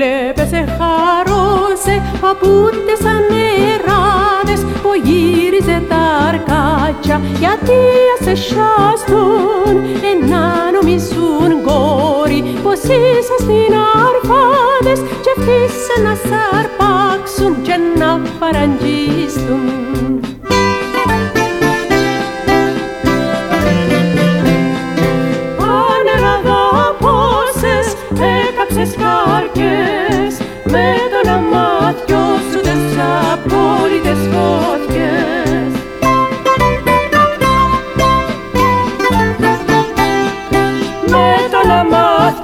Βλέπεσαι χαρώσε από τις ανεράδες που γύριζε τα αρκάτια γιατί σε σιάστον ένα νομίζουν γόρι, πως ήσασταν αρφάδες και φύσαν να σαρπάξουν; αρπάξουν και να παραγγίστουν.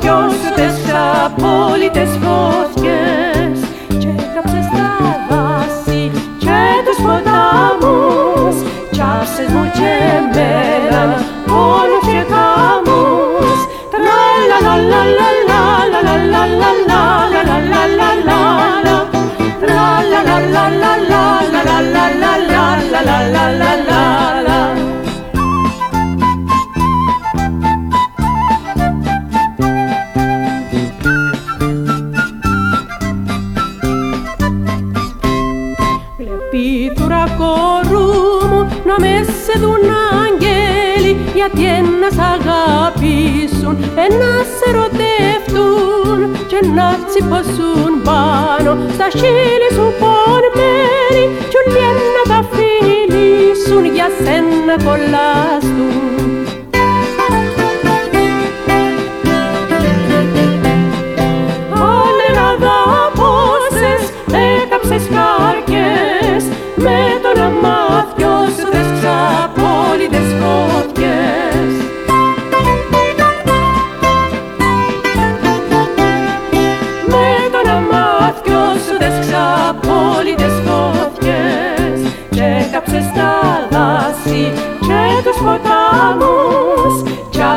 Αμάτιο σου τις απόλυτες φωτιές να με σε δουν αγγέλοι γιατί ένας σ' αγαπήσουν, ένας σε ερωτευτούν και να τσιπώσουν πάνω στα χείλη σου πονμένοι κι όλοι να τα φιλήσουν για σένα κολλάστουν. Ανελαδά πόσες έκαψες χάρκες με τον αμά